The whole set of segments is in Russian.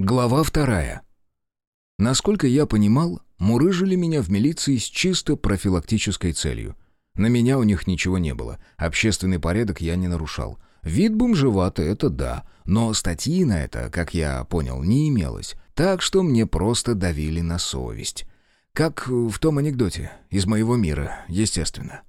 Глава вторая. Насколько я понимал, мурыжили меня в милиции с чисто профилактической целью. На меня у них ничего не было, общественный порядок я не нарушал. Вид бомжеватый — это да, но статьи на это, как я понял, не имелось, так что мне просто давили на совесть. Как в том анекдоте, из моего мира, естественно.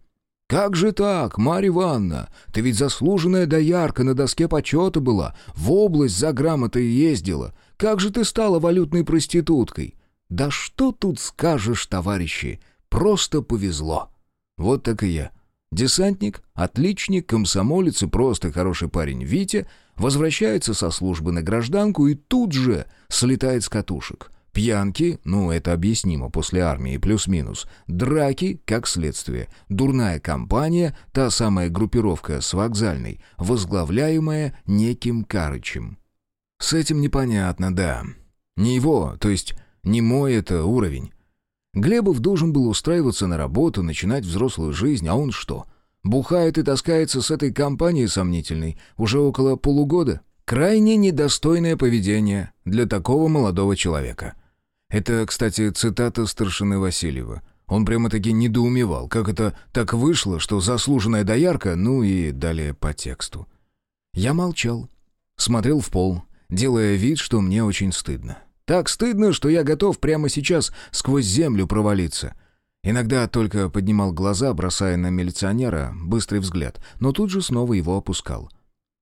«Как же так, Марья Ивановна? Ты ведь заслуженная доярка на доске почета была, в область за грамотой ездила. Как же ты стала валютной проституткой?» «Да что тут скажешь, товарищи? Просто повезло». Вот так и я. Десантник, отличник, комсомолец и просто хороший парень Витя возвращается со службы на гражданку и тут же слетает с катушек. Пьянки, ну это объяснимо после армии, плюс-минус. Драки, как следствие. Дурная компания, та самая группировка с вокзальной, возглавляемая неким Карычем. С этим непонятно, да. Не его, то есть не мой это уровень. Глебов должен был устраиваться на работу, начинать взрослую жизнь, а он что? Бухает и таскается с этой компанией сомнительной уже около полугода. Крайне недостойное поведение для такого молодого человека. Это, кстати, цитата старшины Васильева. Он прямо-таки недоумевал, как это так вышло, что заслуженная доярка, ну и далее по тексту. Я молчал, смотрел в пол, делая вид, что мне очень стыдно. Так стыдно, что я готов прямо сейчас сквозь землю провалиться. Иногда только поднимал глаза, бросая на милиционера быстрый взгляд, но тут же снова его опускал.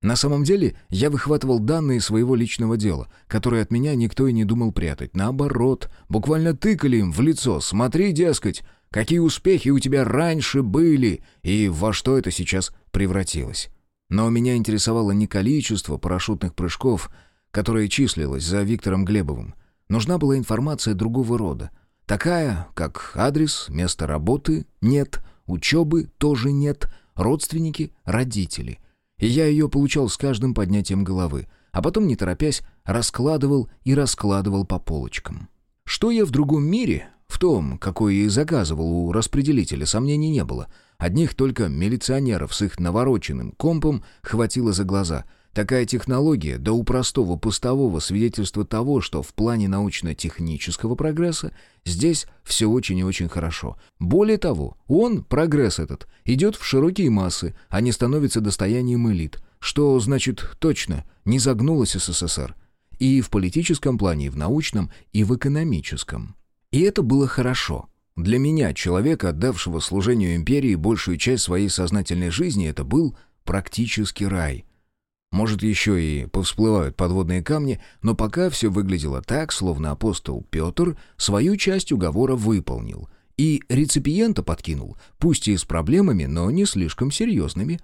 На самом деле, я выхватывал данные своего личного дела, которые от меня никто и не думал прятать. Наоборот, буквально тыкали им в лицо. Смотри, дескать, какие успехи у тебя раньше были и во что это сейчас превратилось. Но меня интересовало не количество парашютных прыжков, которое числилось за Виктором Глебовым. Нужна была информация другого рода. Такая, как адрес, место работы — нет, учебы тоже нет, родственники — родители — и я ее получал с каждым поднятием головы, а потом, не торопясь, раскладывал и раскладывал по полочкам. Что я в другом мире, в том, какой я и заказывал у распределителя, сомнений не было. Одних только милиционеров с их навороченным компом хватило за глаза — Такая технология, да у простого пустового свидетельство того, что в плане научно-технического прогресса здесь все очень и очень хорошо. Более того, он, прогресс этот, идет в широкие массы, а не становится достоянием элит, что, значит, точно, не загнулась СССР. И в политическом плане, и в научном, и в экономическом. И это было хорошо. Для меня, человека, отдавшего служению империи большую часть своей сознательной жизни, это был практически рай – может, еще и повсплывают подводные камни, но пока все выглядело так, словно апостол Петр свою часть уговора выполнил и реципиента подкинул, пусть и с проблемами, но не слишком серьезными.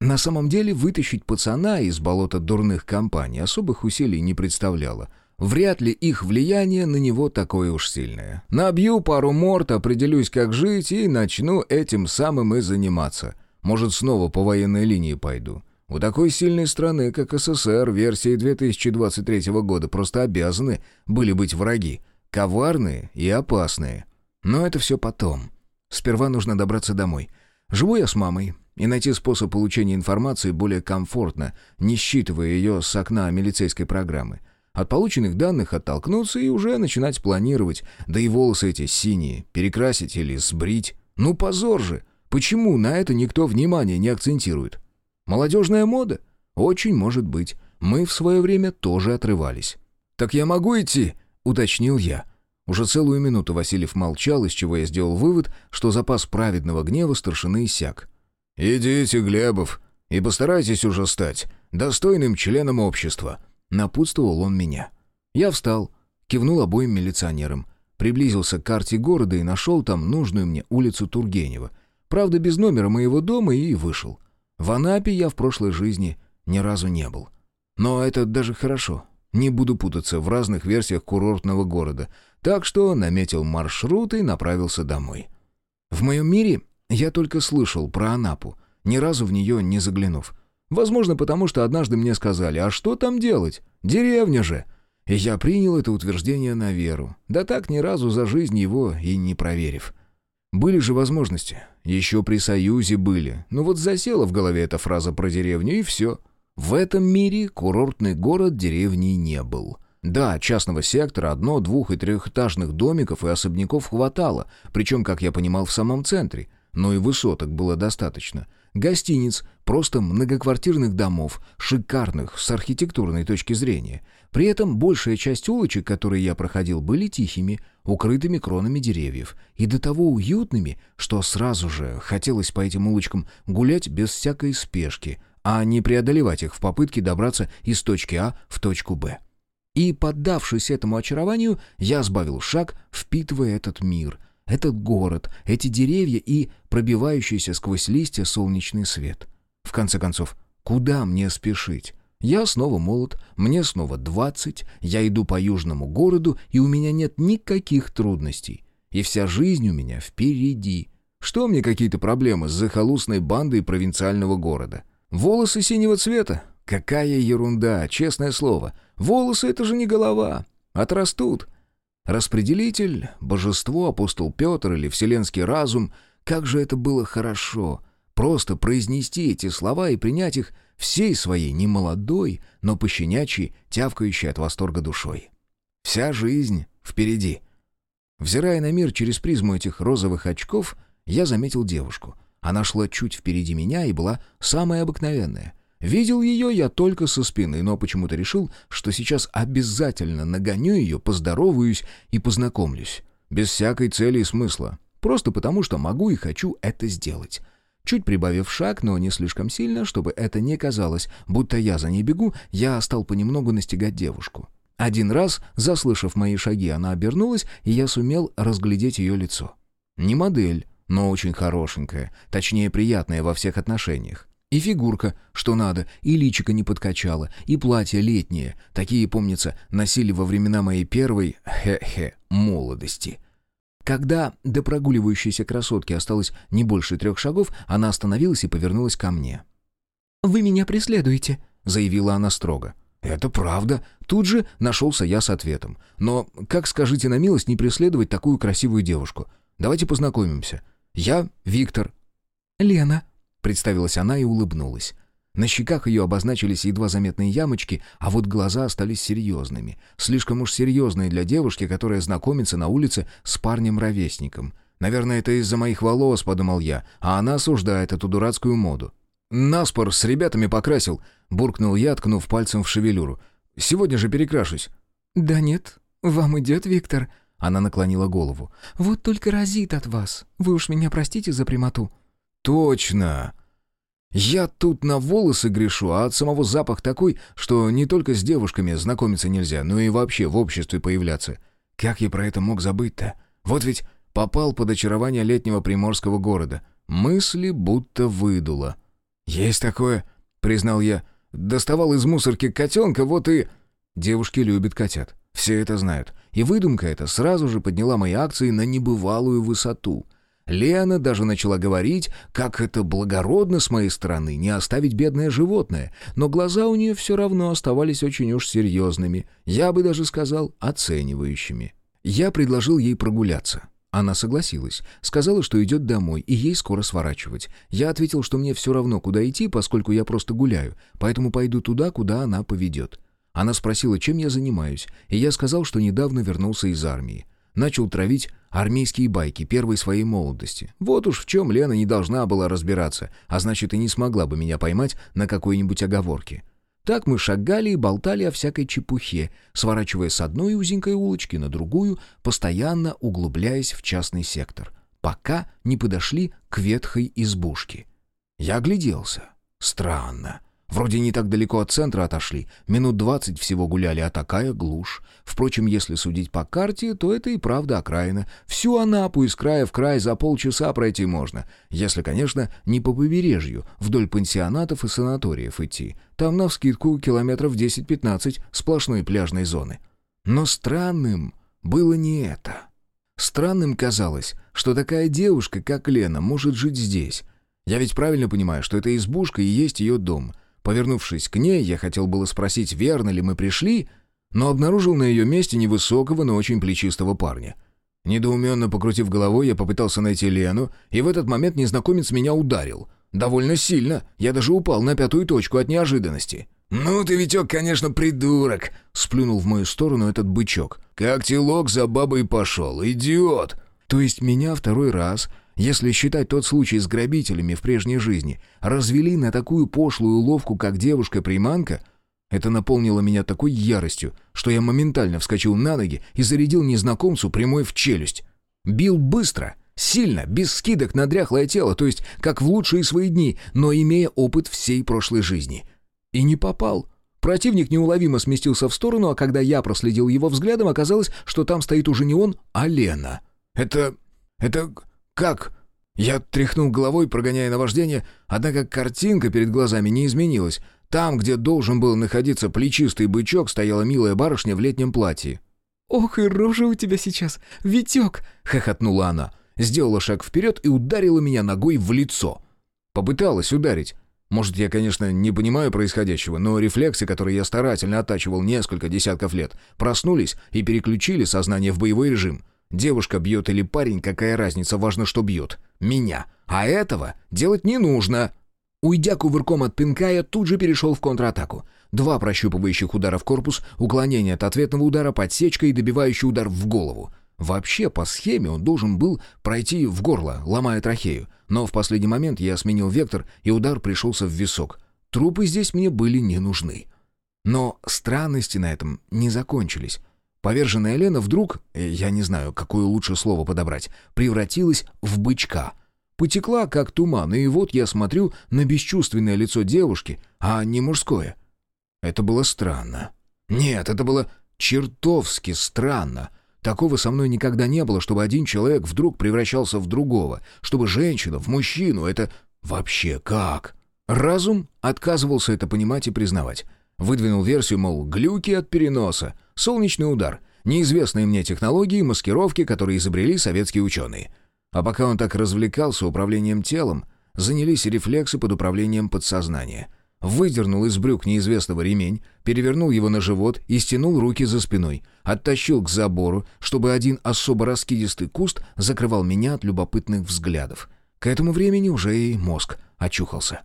На самом деле вытащить пацана из болота дурных компаний особых усилий не представляло. Вряд ли их влияние на него такое уж сильное. Набью пару морд, определюсь, как жить, и начну этим самым и заниматься. Может, снова по военной линии пойду. У такой сильной страны, как СССР, версии 2023 года просто обязаны были быть враги. Коварные и опасные. Но это все потом. Сперва нужно добраться домой. Живу я с мамой, и найти способ получения информации более комфортно, не считывая ее с окна милицейской программы. От полученных данных оттолкнуться и уже начинать планировать, да и волосы эти синие, перекрасить или сбрить. Ну позор же! Почему на это никто внимания не акцентирует? Молодежная мода? Очень может быть. Мы в свое время тоже отрывались. «Так я могу идти?» — уточнил я. Уже целую минуту Васильев молчал, из чего я сделал вывод, что запас праведного гнева старшины иссяк. «Идите, Глебов, и постарайтесь уже стать достойным членом общества», — напутствовал он меня. Я встал, кивнул обоим милиционерам, приблизился к карте города и нашел там нужную мне улицу Тургенева. Правда, без номера моего дома и вышел. В Анапе я в прошлой жизни ни разу не был. Но это даже хорошо. Не буду путаться в разных версиях курортного города. Так что наметил маршрут и направился домой. В моем мире я только слышал про Анапу, ни разу в нее не заглянув. Возможно, потому что однажды мне сказали, а что там делать? Деревня же. И я принял это утверждение на веру. Да так ни разу за жизнь его и не проверив. Были же возможности. Еще при Союзе были. Но вот засела в голове эта фраза про деревню, и все. В этом мире курортный город деревней не был. Да, частного сектора, одно-, двух- и трехэтажных домиков и особняков хватало, причем, как я понимал, в самом центре. Но и высоток было достаточно. Гостиниц, просто многоквартирных домов, шикарных с архитектурной точки зрения. При этом большая часть улочек, которые я проходил, были тихими, укрытыми кронами деревьев, и до того уютными, что сразу же хотелось по этим улочкам гулять без всякой спешки, а не преодолевать их в попытке добраться из точки А в точку Б. И, поддавшись этому очарованию, я сбавил шаг, впитывая этот мир, этот город, эти деревья и пробивающийся сквозь листья солнечный свет. В конце концов, куда мне спешить? Я снова молод, мне снова двадцать, я иду по южному городу, и у меня нет никаких трудностей. И вся жизнь у меня впереди. Что мне какие-то проблемы с захолустной бандой провинциального города? Волосы синего цвета? Какая ерунда, честное слово. Волосы — это же не голова. Отрастут. Распределитель, божество, апостол Петр или вселенский разум. Как же это было хорошо. Просто произнести эти слова и принять их всей своей немолодой, но пощенячьей, тявкающей от восторга душой. Вся жизнь впереди. Взирая на мир через призму этих розовых очков, я заметил девушку. Она шла чуть впереди меня и была самая обыкновенная. Видел ее я только со спины, но почему-то решил, что сейчас обязательно нагоню ее, поздороваюсь и познакомлюсь. Без всякой цели и смысла. Просто потому, что могу и хочу это сделать. Чуть прибавив шаг, но не слишком сильно, чтобы это не казалось, будто я за ней бегу, я стал понемногу настигать девушку. Один раз, заслышав мои шаги, она обернулась, и я сумел разглядеть ее лицо. Не модель, но очень хорошенькая, точнее приятная во всех отношениях. И фигурка, что надо, и личико не подкачало, и платье летнее, такие, помнится, носили во времена моей первой, хе-хе, молодости. Когда до прогуливающейся красотки осталось не больше трех шагов, она остановилась и повернулась ко мне. «Вы меня преследуете», — заявила она строго. «Это правда». Тут же нашелся я с ответом. «Но как, скажите на милость, не преследовать такую красивую девушку? Давайте познакомимся. Я Виктор». «Лена», — представилась она и улыбнулась. На щеках ее обозначились едва заметные ямочки, а вот глаза остались серьезными. Слишком уж серьезные для девушки, которая знакомится на улице с парнем-ровесником. «Наверное, это из-за моих волос», — подумал я, а она осуждает эту дурацкую моду. «Наспор с ребятами покрасил», — буркнул я, ткнув пальцем в шевелюру. «Сегодня же перекрашусь». «Да нет, вам идет, Виктор». Она наклонила голову. «Вот только разит от вас. Вы уж меня простите за прямоту». «Точно!» Я тут на волосы грешу, а от самого запах такой, что не только с девушками знакомиться нельзя, но и вообще в обществе появляться. Как я про это мог забыть-то? Вот ведь попал под очарование летнего приморского города. Мысли будто выдуло. «Есть такое», — признал я. «Доставал из мусорки котенка, вот и...» Девушки любят котят. Все это знают. И выдумка эта сразу же подняла мои акции на небывалую высоту — Лена даже начала говорить, как это благородно с моей стороны не оставить бедное животное, но глаза у нее все равно оставались очень уж серьезными, я бы даже сказал, оценивающими. Я предложил ей прогуляться. Она согласилась, сказала, что идет домой, и ей скоро сворачивать. Я ответил, что мне все равно, куда идти, поскольку я просто гуляю, поэтому пойду туда, куда она поведет. Она спросила, чем я занимаюсь, и я сказал, что недавно вернулся из армии. Начал травить армейские байки первой своей молодости. Вот уж в чем Лена не должна была разбираться, а значит и не смогла бы меня поймать на какой-нибудь оговорке. Так мы шагали и болтали о всякой чепухе, сворачивая с одной узенькой улочки на другую, постоянно углубляясь в частный сектор, пока не подошли к ветхой избушке. Я огляделся. Странно. Вроде не так далеко от центра отошли, минут двадцать всего гуляли, а такая глушь. Впрочем, если судить по карте, то это и правда окраина. Всю Анапу из края в край за полчаса пройти можно, если, конечно, не по побережью, вдоль пансионатов и санаториев идти. Там навскидку километров 10-15 сплошной пляжной зоны. Но странным было не это. Странным казалось, что такая девушка, как Лена, может жить здесь. Я ведь правильно понимаю, что эта избушка и есть ее дом — Повернувшись к ней, я хотел было спросить, верно ли мы пришли, но обнаружил на ее месте невысокого, но очень плечистого парня. Недоуменно покрутив головой, я попытался найти Лену, и в этот момент незнакомец меня ударил. Довольно сильно, я даже упал на пятую точку от неожиданности. «Ну ты, Витек, конечно, придурок!» — сплюнул в мою сторону этот бычок. «Как телок за бабой пошел, идиот!» То есть меня второй раз, если считать тот случай с грабителями в прежней жизни, развели на такую пошлую уловку, как девушка-приманка? Это наполнило меня такой яростью, что я моментально вскочил на ноги и зарядил незнакомцу прямой в челюсть. Бил быстро, сильно, без скидок на дряхлое тело, то есть как в лучшие свои дни, но имея опыт всей прошлой жизни. И не попал. Противник неуловимо сместился в сторону, а когда я проследил его взглядом, оказалось, что там стоит уже не он, а Лена. «Это... это... как?» Я тряхнул головой, прогоняя наваждение, однако картинка перед глазами не изменилась. Там, где должен был находиться плечистый бычок, стояла милая барышня в летнем платье. «Ох, и рожа у тебя сейчас, Витек!» — хохотнула она. Сделала шаг вперед и ударила меня ногой в лицо. Попыталась ударить. Может, я, конечно, не понимаю происходящего, но рефлексы, которые я старательно оттачивал несколько десятков лет, проснулись и переключили сознание в боевой режим — Девушка бьет или парень, какая разница, важно, что бьет. Меня. А этого делать не нужно. Уйдя кувырком от пинка, я тут же перешел в контратаку. Два прощупывающих удара в корпус, уклонение от ответного удара, подсечка и добивающий удар в голову. Вообще, по схеме он должен был пройти в горло, ломая трахею. Но в последний момент я сменил вектор, и удар пришелся в висок. Трупы здесь мне были не нужны. Но странности на этом не закончились. Поверженная Лена вдруг, э, я не знаю, какое лучше слово подобрать, превратилась в бычка. Потекла, как туман, и вот я смотрю на бесчувственное лицо девушки, а не мужское. Это было странно. Нет, это было чертовски странно. Такого со мной никогда не было, чтобы один человек вдруг превращался в другого, чтобы женщина в мужчину. Это вообще как? Разум отказывался это понимать и признавать. Выдвинул версию, мол, глюки от переноса, солнечный удар, неизвестные мне технологии маскировки, которые изобрели советские ученые. А пока он так развлекался управлением телом, занялись рефлексы под управлением подсознания. Выдернул из брюк неизвестного ремень, перевернул его на живот и стянул руки за спиной, оттащил к забору, чтобы один особо раскидистый куст закрывал меня от любопытных взглядов. К этому времени уже и мозг очухался.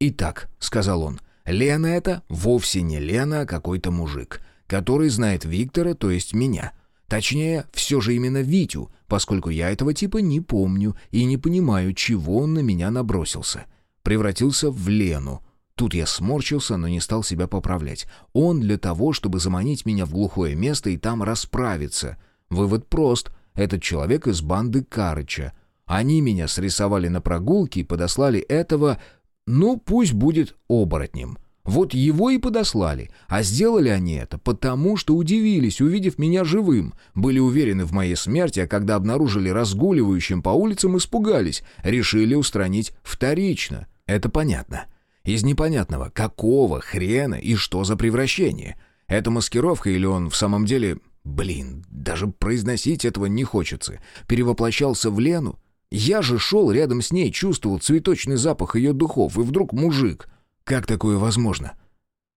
«Итак», — сказал он, — Лена это вовсе не Лена, а какой-то мужик, который знает Виктора, то есть меня. Точнее, все же именно Витю, поскольку я этого типа не помню и не понимаю, чего он на меня набросился. Превратился в Лену. Тут я сморщился, но не стал себя поправлять. Он для того, чтобы заманить меня в глухое место и там расправиться. Вывод прост. Этот человек из банды Карыча. Они меня срисовали на прогулке и подослали этого ну, пусть будет оборотнем. Вот его и подослали. А сделали они это потому, что удивились, увидев меня живым. Были уверены в моей смерти, а когда обнаружили разгуливающим по улицам, испугались. Решили устранить вторично. Это понятно. Из непонятного, какого хрена и что за превращение? Это маскировка или он в самом деле... Блин, даже произносить этого не хочется. Перевоплощался в Лену? Я же шел рядом с ней, чувствовал цветочный запах ее духов, и вдруг мужик. Как такое возможно?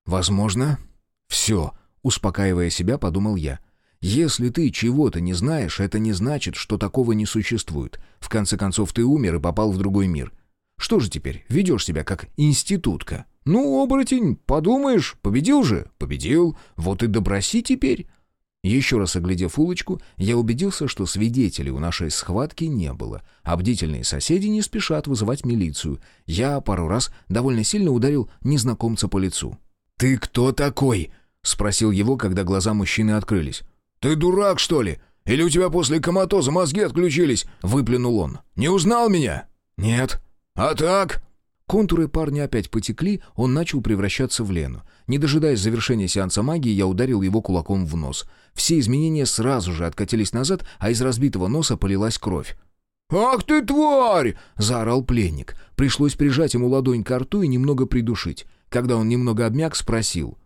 Возможно? Все, успокаивая себя, подумал я. Если ты чего-то не знаешь, это не значит, что такого не существует. В конце концов, ты умер и попал в другой мир. Что же теперь, ведешь себя как институтка? Ну, оборотень, подумаешь, победил же? Победил. Вот и доброси теперь. Еще раз оглядев улочку, я убедился, что свидетелей у нашей схватки не было, а бдительные соседи не спешат вызывать милицию. Я пару раз довольно сильно ударил незнакомца по лицу. «Ты кто такой?» — спросил его, когда глаза мужчины открылись. «Ты дурак, что ли? Или у тебя после коматоза мозги отключились?» — выплюнул он. «Не узнал меня?» «Нет». «А так?» Контуры парня опять потекли, он начал превращаться в Лену. Не дожидаясь завершения сеанса магии, я ударил его кулаком в нос. Все изменения сразу же откатились назад, а из разбитого носа полилась кровь. «Ах ты, тварь!» — заорал пленник. Пришлось прижать ему ладонь к рту и немного придушить. Когда он немного обмяк, спросил.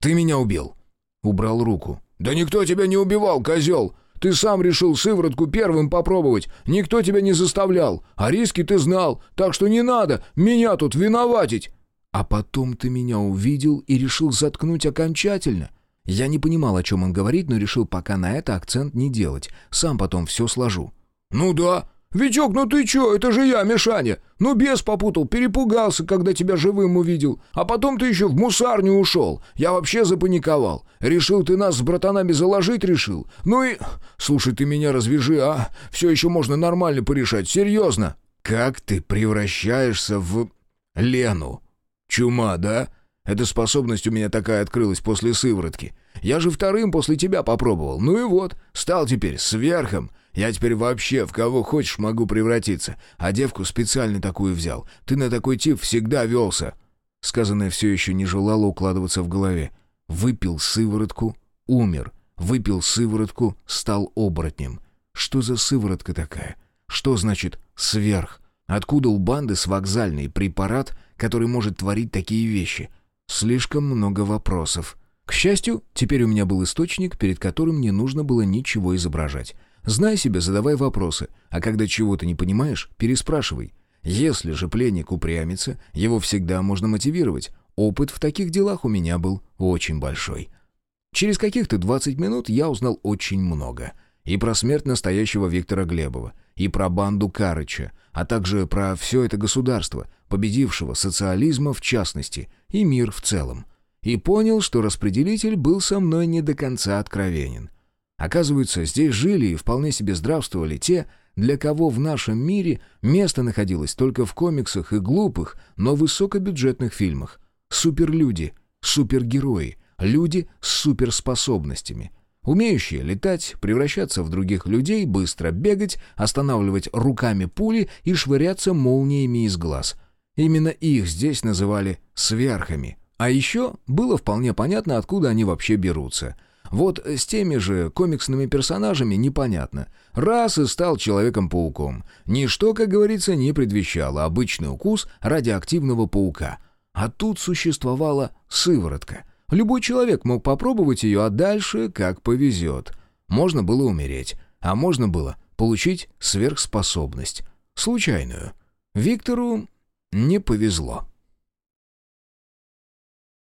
«Ты меня убил?» Убрал руку. «Да никто тебя не убивал, козел! Ты сам решил сыворотку первым попробовать. Никто тебя не заставлял. А риски ты знал. Так что не надо меня тут виноватить. А потом ты меня увидел и решил заткнуть окончательно. Я не понимал, о чем он говорит, но решил пока на это акцент не делать. Сам потом все сложу. «Ну да. «Витек, ну ты чё? Это же я, Мишаня! Ну бес попутал, перепугался, когда тебя живым увидел. А потом ты еще в мусарню ушел. Я вообще запаниковал. Решил, ты нас с братанами заложить решил. Ну и... Слушай, ты меня развяжи, а? Все еще можно нормально порешать, серьезно!» «Как ты превращаешься в... Лену? Чума, да?» Эта способность у меня такая открылась после сыворотки. Я же вторым после тебя попробовал. Ну и вот, стал теперь сверхом. Я теперь вообще в кого хочешь могу превратиться. А девку специально такую взял. Ты на такой тип всегда велся». Сказанное все еще не желало укладываться в голове. Выпил сыворотку, умер. Выпил сыворотку, стал оборотнем. Что за сыворотка такая? Что значит «сверх»? Откуда у банды с вокзальный препарат, который может творить такие вещи? Слишком много вопросов. К счастью, теперь у меня был источник, перед которым не нужно было ничего изображать. Знай себе, задавай вопросы, а когда чего-то не понимаешь, переспрашивай. Если же пленник упрямится, его всегда можно мотивировать. Опыт в таких делах у меня был очень большой. Через каких-то 20 минут я узнал очень много. И про смерть настоящего Виктора Глебова, и про банду Карыча, а также про все это государство, победившего социализма в частности, и мир в целом. И понял, что распределитель был со мной не до конца откровенен. Оказывается, здесь жили и вполне себе здравствовали те, для кого в нашем мире место находилось только в комиксах и глупых, но высокобюджетных фильмах. Суперлюди, супергерои, люди с суперспособностями. Умеющие летать, превращаться в других людей, быстро бегать, останавливать руками пули и швыряться молниями из глаз. Именно их здесь называли «сверхами». А еще было вполне понятно, откуда они вообще берутся – вот с теми же комиксными персонажами непонятно. Раз и стал Человеком-пауком. Ничто, как говорится, не предвещало обычный укус радиоактивного паука. А тут существовала сыворотка. Любой человек мог попробовать ее, а дальше как повезет. Можно было умереть, а можно было получить сверхспособность. Случайную. Виктору не повезло.